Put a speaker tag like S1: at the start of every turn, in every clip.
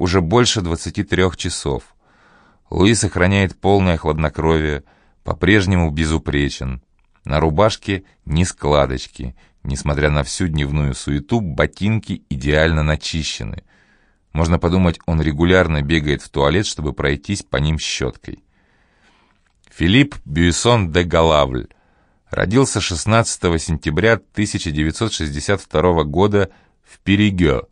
S1: уже больше 23 часов. Луи сохраняет полное хладнокровие, по-прежнему безупречен. На рубашке ни складочки, несмотря на всю дневную суету, ботинки идеально начищены. Можно подумать, он регулярно бегает в туалет, чтобы пройтись по ним щеткой. Филипп Бюйсон де Галавль родился 16 сентября 1962 года в Перегё.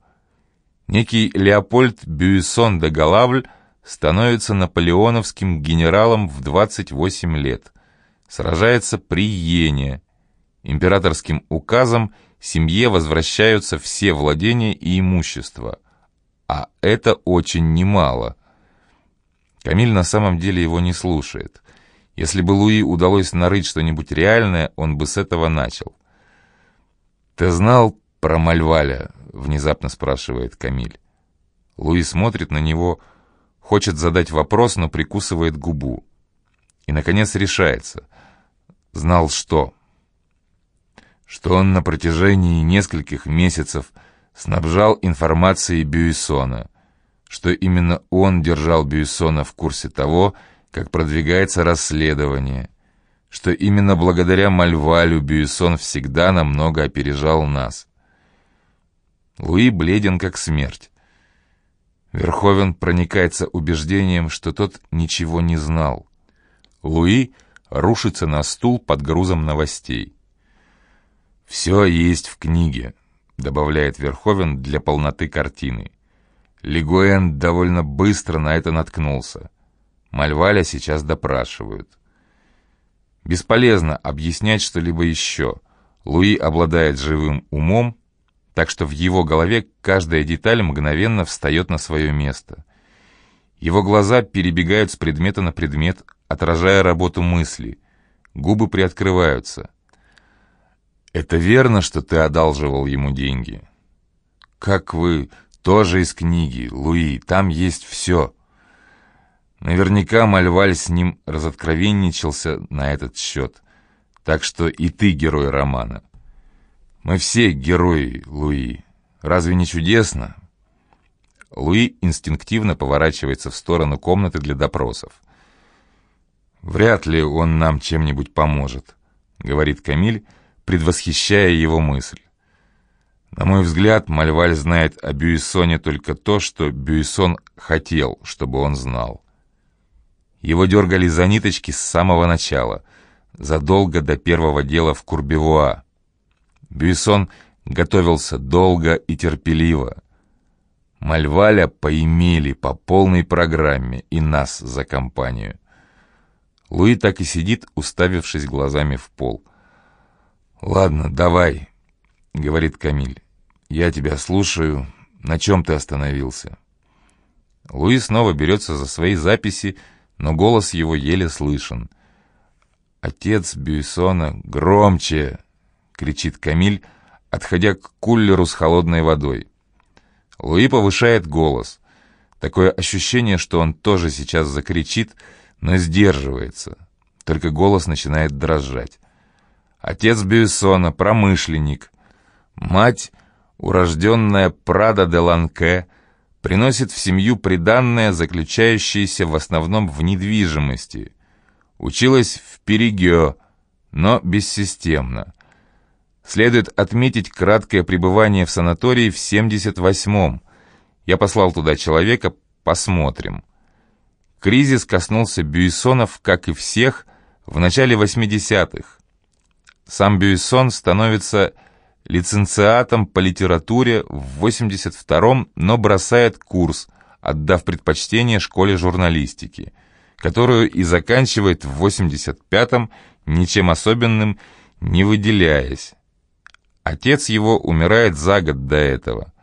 S1: Некий Леопольд Бюйсон де Галавль становится наполеоновским генералом в 28 лет. Сражается при Йене. Императорским указом семье возвращаются все владения и имущество. А это очень немало. Камиль на самом деле его не слушает. Если бы Луи удалось нарыть что-нибудь реальное, он бы с этого начал. «Ты знал про Мальваля?» — внезапно спрашивает Камиль. Луи смотрит на него, хочет задать вопрос, но прикусывает губу. И, наконец, решается. Знал что? Что он на протяжении нескольких месяцев снабжал информацией Бюйсона, что именно он держал Бюйсона в курсе того, как продвигается расследование, что именно благодаря Мальвалю Бюйсон всегда намного опережал нас. Луи бледен как смерть. Верховен проникается убеждением, что тот ничего не знал. Луи рушится на стул под грузом новостей. «Все есть в книге», — добавляет Верховен для полноты картины. Лигуэн довольно быстро на это наткнулся. Мальваля сейчас допрашивают. Бесполезно объяснять что-либо еще. Луи обладает живым умом, так что в его голове каждая деталь мгновенно встает на свое место. Его глаза перебегают с предмета на предмет, отражая работу мысли. Губы приоткрываются. «Это верно, что ты одалживал ему деньги?» «Как вы...» «Тоже из книги, Луи, там есть все». Наверняка Мальваль с ним разоткровенничался на этот счет. Так что и ты герой романа. Мы все герои, Луи. Разве не чудесно? Луи инстинктивно поворачивается в сторону комнаты для допросов. «Вряд ли он нам чем-нибудь поможет», — говорит Камиль, предвосхищая его мысль. На мой взгляд, Мальваль знает о Бюйсоне только то, что Бюйсон хотел, чтобы он знал. Его дергали за ниточки с самого начала, задолго до первого дела в Курбевуа. Бюйсон готовился долго и терпеливо. Мальваля поимели по полной программе и нас за компанию. Луи так и сидит, уставившись глазами в пол. «Ладно, давай», — говорит Камиль. «Я тебя слушаю. На чем ты остановился?» Луи снова берется за свои записи, но голос его еле слышен. «Отец Бюйсона, громче!» — кричит Камиль, отходя к кулеру с холодной водой. Луи повышает голос. Такое ощущение, что он тоже сейчас закричит, но сдерживается. Только голос начинает дрожать. Отец Бюйсона — промышленник. Мать, урожденная Прада де Ланке, приносит в семью приданное, заключающееся в основном в недвижимости. Училась в Перегё, но бессистемно. Следует отметить краткое пребывание в санатории в 78-м. Я послал туда человека, посмотрим. Кризис коснулся Бюйсонов, как и всех, в начале 80-х. Сам Бюйсон становится лиценциатом по литературе в 82-м, но бросает курс, отдав предпочтение школе журналистики, которую и заканчивает в 85-м, ничем особенным не выделяясь. Отец его умирает за год до этого.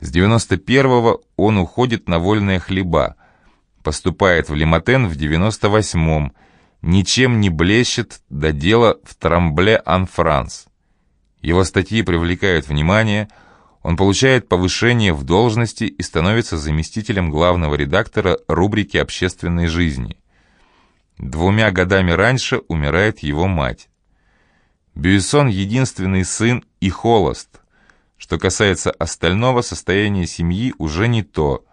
S1: С 91-го он уходит на вольные хлеба, поступает в Лиматен в 98-м, ничем не блещет до дела в Трамбле-Ан-Франс. Его статьи привлекают внимание, он получает повышение в должности и становится заместителем главного редактора рубрики общественной жизни. Двумя годами раньше умирает его мать. Бюйсон – единственный сын и холост. Что касается остального, состояние семьи уже не то.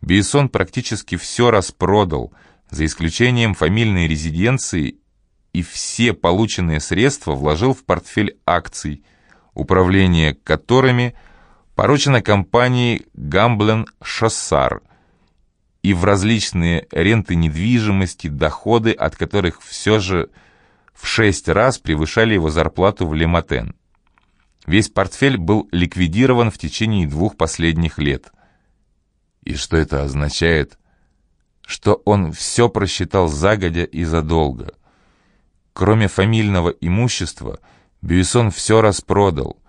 S1: Бейсон практически все распродал, за исключением фамильной резиденции, и все полученные средства вложил в портфель акций, управление которыми поручено компании «Гамблен Шоссар», и в различные ренты недвижимости, доходы от которых все же в шесть раз превышали его зарплату в Лематен. Весь портфель был ликвидирован в течение двух последних лет. И что это означает? Что он все просчитал загодя и задолго. Кроме фамильного имущества, Бюйсон все распродал.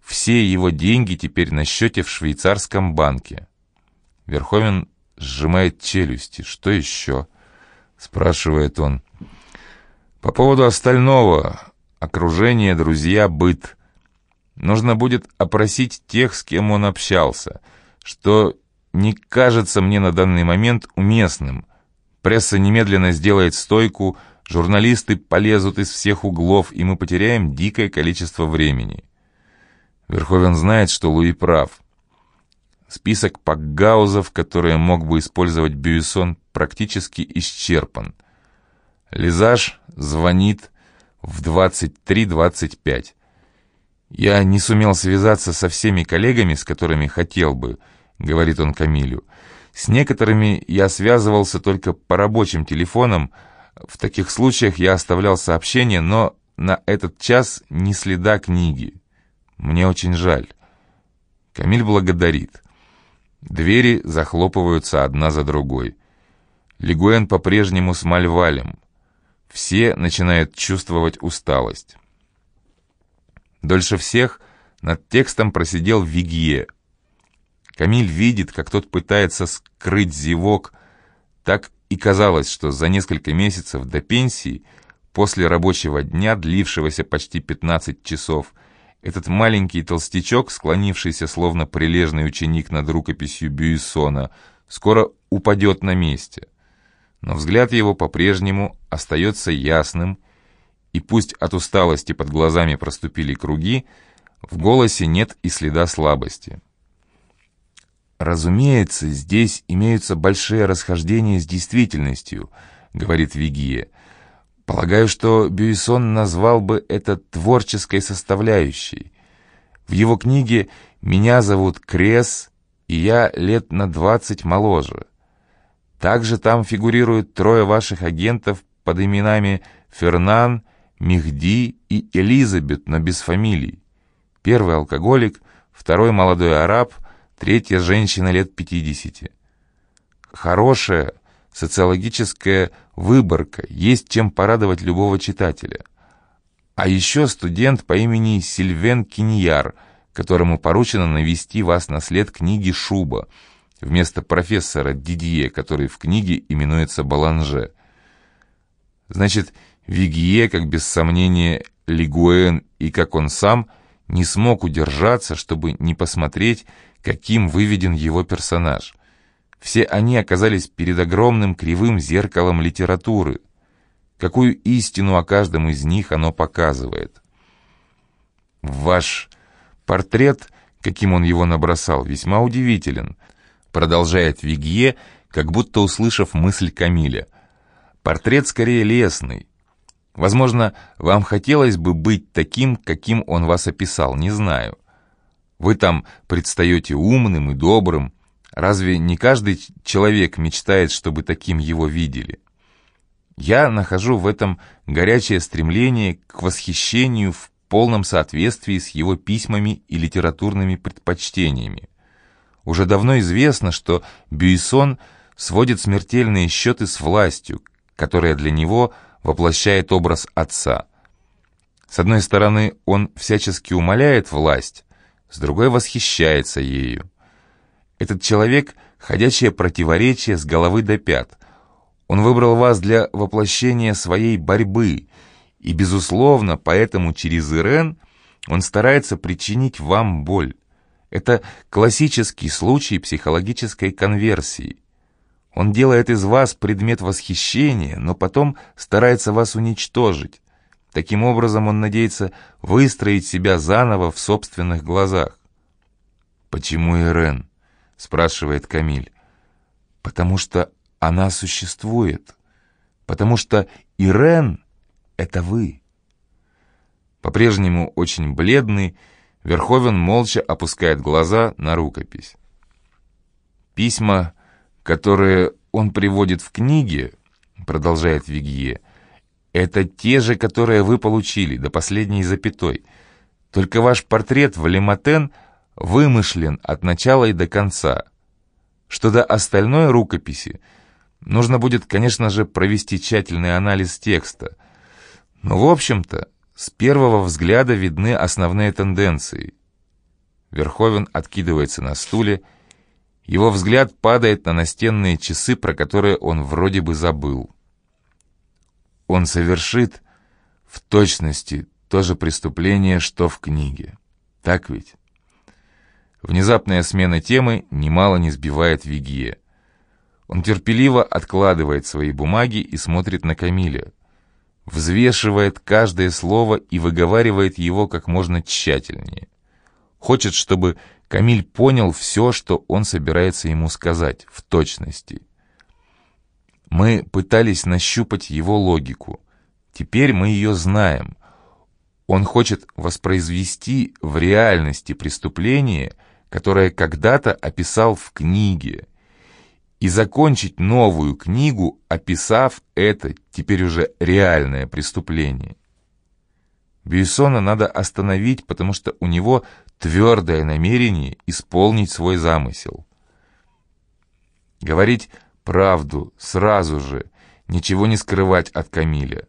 S1: Все его деньги теперь на счете в швейцарском банке. Верховен сжимает челюсти. «Что еще?» — спрашивает он. «По поводу остального. Окружение, друзья, быт. Нужно будет опросить тех, с кем он общался, что не кажется мне на данный момент уместным. Пресса немедленно сделает стойку, журналисты полезут из всех углов, и мы потеряем дикое количество времени». Верховен знает, что Луи прав. Список пакгаузов, которые мог бы использовать Бюйсон, практически исчерпан. Лизаж звонит в 23.25. «Я не сумел связаться со всеми коллегами, с которыми хотел бы», — говорит он Камилю. «С некоторыми я связывался только по рабочим телефонам. В таких случаях я оставлял сообщения, но на этот час ни следа книги. Мне очень жаль». Камиль благодарит. Двери захлопываются одна за другой. Лигуэн по-прежнему с Мальвалем. Все начинают чувствовать усталость. Дольше всех над текстом просидел Вигье. Камиль видит, как тот пытается скрыть зевок. Так и казалось, что за несколько месяцев до пенсии, после рабочего дня, длившегося почти 15 часов, этот маленький толстячок, склонившийся словно прилежный ученик над рукописью Бюйсона, скоро упадет на месте. Но взгляд его по-прежнему остается ясным, и пусть от усталости под глазами проступили круги, в голосе нет и следа слабости. «Разумеется, здесь имеются большие расхождения с действительностью», — говорит Вигия. Полагаю, что Бюйсон назвал бы это творческой составляющей. В его книге «Меня зовут Крес, и я лет на двадцать моложе». Также там фигурируют трое ваших агентов под именами Фернан, Мехди и Элизабет, но без фамилий. Первый алкоголик, второй молодой араб, третья женщина лет пятидесяти. Хорошая, социологическая выборка, есть чем порадовать любого читателя. А еще студент по имени Сильвен Киньяр, которому поручено навести вас на след книги «Шуба», вместо профессора Дидье, который в книге именуется Баланже. Значит, Вигье, как без сомнения Лигуэн и как он сам, не смог удержаться, чтобы не посмотреть, каким выведен его персонаж. Все они оказались перед огромным кривым зеркалом литературы. Какую истину о каждом из них оно показывает? Ваш портрет, каким он его набросал, весьма удивителен, продолжает Вигье, как будто услышав мысль Камиля. Портрет скорее лесный. Возможно, вам хотелось бы быть таким, каким он вас описал, не знаю. Вы там предстаете умным и добрым, Разве не каждый человек мечтает, чтобы таким его видели? Я нахожу в этом горячее стремление к восхищению в полном соответствии с его письмами и литературными предпочтениями. Уже давно известно, что Бюйсон сводит смертельные счеты с властью, которая для него воплощает образ отца. С одной стороны, он всячески умоляет власть, с другой восхищается ею. Этот человек — ходячее противоречие с головы до пят. Он выбрал вас для воплощения своей борьбы, и, безусловно, поэтому через Ирен он старается причинить вам боль. Это классический случай психологической конверсии. Он делает из вас предмет восхищения, но потом старается вас уничтожить. Таким образом он надеется выстроить себя заново в собственных глазах. Почему Ирен? спрашивает Камиль. Потому что она существует. Потому что Ирен — это вы. По-прежнему очень бледный, Верховен молча опускает глаза на рукопись. Письма, которые он приводит в книге, продолжает Вигье, это те же, которые вы получили, до последней запятой. Только ваш портрет в Лематен вымышлен от начала и до конца. Что до остальной рукописи, нужно будет, конечно же, провести тщательный анализ текста. Но, в общем-то, с первого взгляда видны основные тенденции. Верховен откидывается на стуле, его взгляд падает на настенные часы, про которые он вроде бы забыл. Он совершит в точности то же преступление, что в книге. Так ведь? Внезапная смена темы немало не сбивает Вигье. Он терпеливо откладывает свои бумаги и смотрит на Камиля. Взвешивает каждое слово и выговаривает его как можно тщательнее. Хочет, чтобы Камиль понял все, что он собирается ему сказать, в точности. Мы пытались нащупать его логику. Теперь мы ее знаем. Он хочет воспроизвести в реальности преступление, которое когда-то описал в книге, и закончить новую книгу, описав это теперь уже реальное преступление. Бюйсона надо остановить, потому что у него твердое намерение исполнить свой замысел. Говорить правду сразу же, ничего не скрывать от Камиля,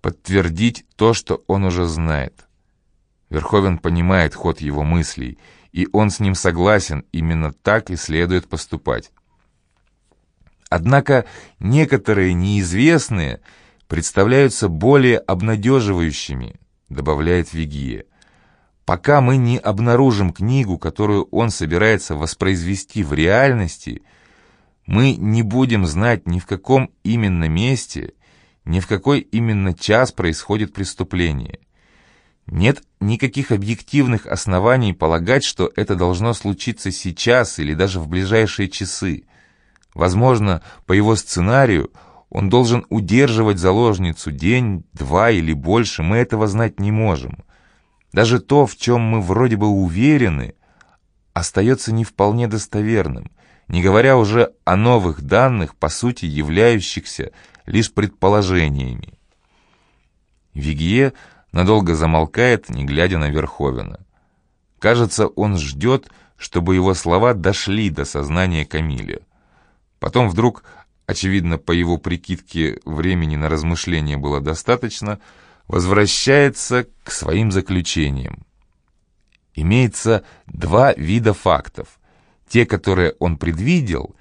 S1: подтвердить то, что он уже знает. Верховен понимает ход его мыслей, и он с ним согласен, именно так и следует поступать. Однако некоторые неизвестные представляются более обнадеживающими, добавляет Вигия. Пока мы не обнаружим книгу, которую он собирается воспроизвести в реальности, мы не будем знать ни в каком именно месте, ни в какой именно час происходит преступление. Нет никаких объективных оснований полагать, что это должно случиться сейчас или даже в ближайшие часы. Возможно, по его сценарию он должен удерживать заложницу день, два или больше, мы этого знать не можем. Даже то, в чем мы вроде бы уверены, остается не вполне достоверным, не говоря уже о новых данных, по сути являющихся лишь предположениями. Вигье надолго замолкает, не глядя на Верховена. Кажется, он ждет, чтобы его слова дошли до сознания Камиля. Потом вдруг, очевидно, по его прикидке времени на размышления было достаточно, возвращается к своим заключениям. Имеется два вида фактов. Те, которые он предвидел,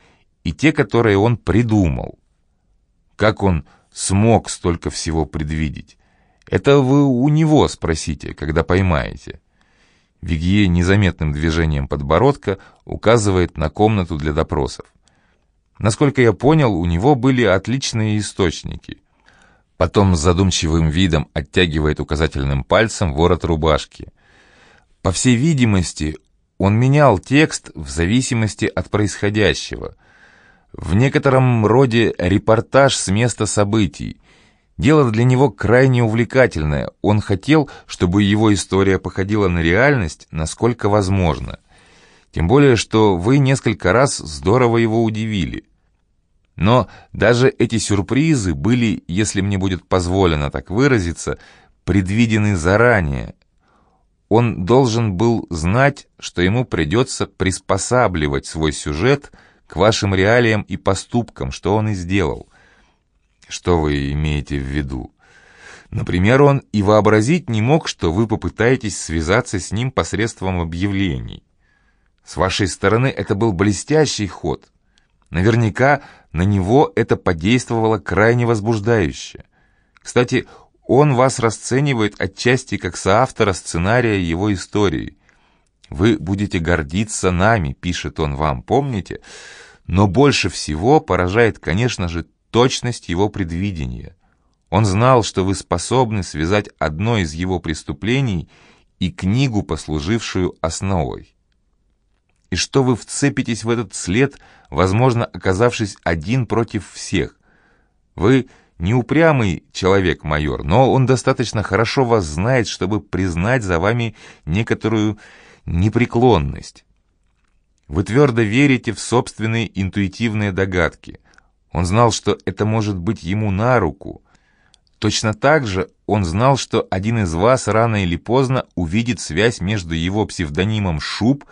S1: и те, которые он придумал. Как он смог столько всего предвидеть? Это вы у него спросите, когда поймаете. Вигье незаметным движением подбородка указывает на комнату для допросов. Насколько я понял, у него были отличные источники. Потом с задумчивым видом оттягивает указательным пальцем ворот рубашки. По всей видимости, он менял текст в зависимости от происходящего. В некотором роде репортаж с места событий. Дело для него крайне увлекательное. Он хотел, чтобы его история походила на реальность, насколько возможно. Тем более, что вы несколько раз здорово его удивили. Но даже эти сюрпризы были, если мне будет позволено так выразиться, предвидены заранее. Он должен был знать, что ему придется приспосабливать свой сюжет к вашим реалиям и поступкам, что он и сделал. Что вы имеете в виду? Например, он и вообразить не мог, что вы попытаетесь связаться с ним посредством объявлений. С вашей стороны это был блестящий ход. Наверняка на него это подействовало крайне возбуждающе. Кстати, он вас расценивает отчасти как соавтора сценария его истории. «Вы будете гордиться нами», — пишет он вам, помните? Но больше всего поражает, конечно же, точность его предвидения. Он знал, что вы способны связать одно из его преступлений и книгу, послужившую основой. И что вы вцепитесь в этот след, возможно, оказавшись один против всех. Вы не упрямый человек, майор, но он достаточно хорошо вас знает, чтобы признать за вами некоторую непреклонность. Вы твердо верите в собственные интуитивные догадки. Он знал, что это может быть ему на руку. Точно так же он знал, что один из вас рано или поздно увидит связь между его псевдонимом Шуб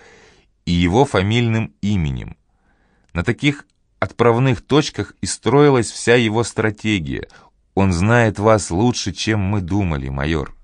S1: и его фамильным именем. На таких отправных точках и строилась вся его стратегия. Он знает вас лучше, чем мы думали, майор.